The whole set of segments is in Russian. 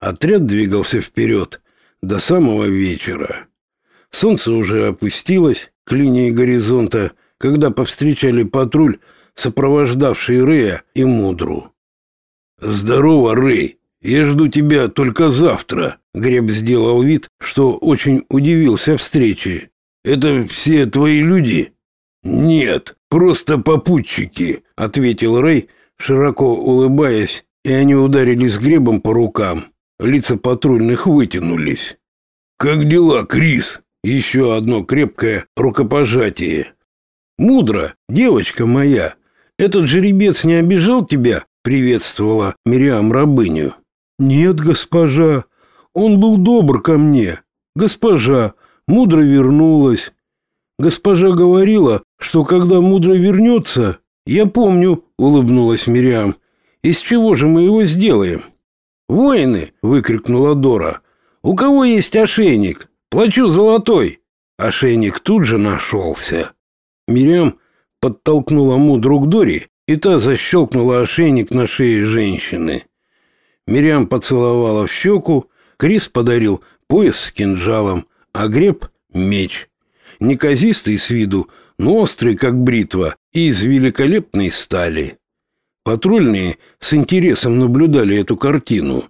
Отряд двигался вперед до самого вечера. Солнце уже опустилось к линии горизонта, когда повстречали патруль, сопровождавший Рэя и Мудру. «Здорово, Рэй! Я жду тебя только завтра!» Греб сделал вид, что очень удивился встрече. «Это все твои люди?» «Нет, просто попутчики», — ответил Рэй, широко улыбаясь, и они ударили с гребом по рукам. Лица патрульных вытянулись. «Как дела, Крис?» Еще одно крепкое рукопожатие. «Мудро, девочка моя, этот жеребец не обижал тебя?» приветствовала Мириам рабыню. «Нет, госпожа, он был добр ко мне. Госпожа, мудро вернулась. Госпожа говорила, что когда мудро вернется, я помню, улыбнулась Мириам. Из чего же мы его сделаем? Воины, выкрикнула Дора. У кого есть ошейник? Плачу золотой. Ошейник тут же нашелся. Мириам подтолкнула мудру к Доре, и та защелкнула ошейник на шее женщины. Мириам поцеловала в щеку, Крис подарил пояс с кинжалом, а Греб — меч. Неказистый с виду, но острый, как бритва, и из великолепной стали. Патрульные с интересом наблюдали эту картину.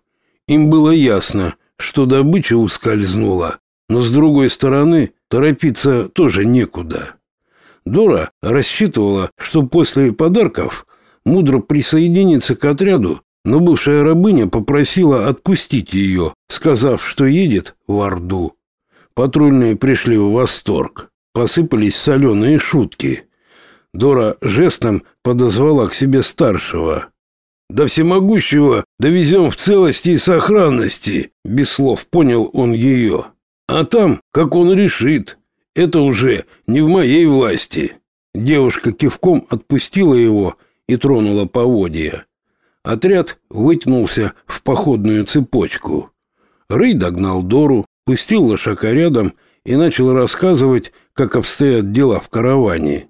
Им было ясно, что добыча ускользнула, но с другой стороны торопиться тоже некуда. Дора рассчитывала, что после подарков мудро присоединится к отряду, но бывшая рабыня попросила отпустить ее, сказав, что едет в Орду. Патрульные пришли в восторг. Посыпались соленые шутки. Дора жестом подозвала к себе старшего. «Да всемогущего довезем в целости и сохранности», — без слов понял он ее. «А там, как он решит, это уже не в моей власти. Девушка кивком отпустила его и тронула поводья. Отряд вытянулся в походную цепочку. Рэй догнал Дору, пустил лошака рядом и начал рассказывать, как обстоят дела в караване.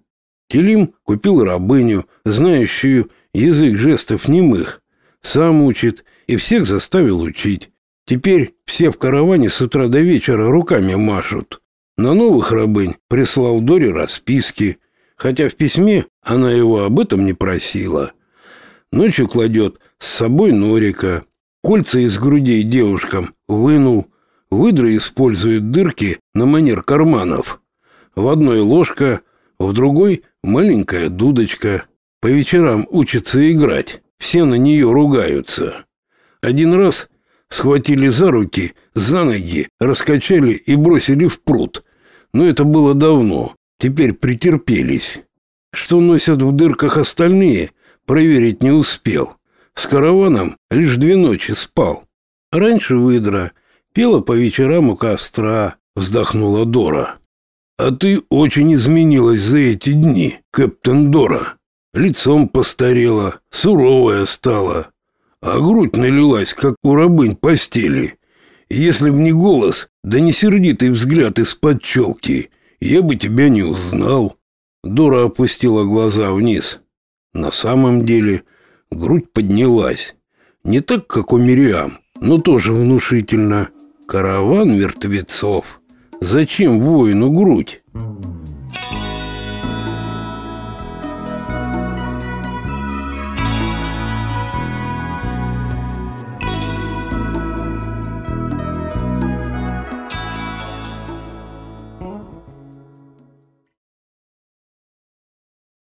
Телим купил рабыню, знающую язык жестов немых, сам учит и всех заставил учить. Теперь все в караване с утра до вечера руками машут. На новых рабынь прислал Доре расписки, хотя в письме она его об этом не просила. Ночью кладет с собой норика, кольца из грудей девушкам вынул, выдры используют дырки на манер карманов. В одной ложка, в другой маленькая дудочка. По вечерам учатся играть, все на нее ругаются. Один раз схватили за руки, за ноги, раскачали и бросили в пруд. Но это было давно, теперь претерпелись. Что носят в дырках остальные, проверить не успел. С караваном лишь две ночи спал. Раньше выдра пела по вечерам у костра, вздохнула Дора. А ты очень изменилась за эти дни, капитан Дора. Лицом постарела, суровая стала, а грудь налилась, как у рабынь постели. Если б не голос, да не сердитый взгляд из-под челки, я бы тебя не узнал. Дора опустила глаза вниз. На самом деле грудь поднялась. Не так, как у Мириам, но тоже внушительно. Караван мертвецов. Зачем воину грудь?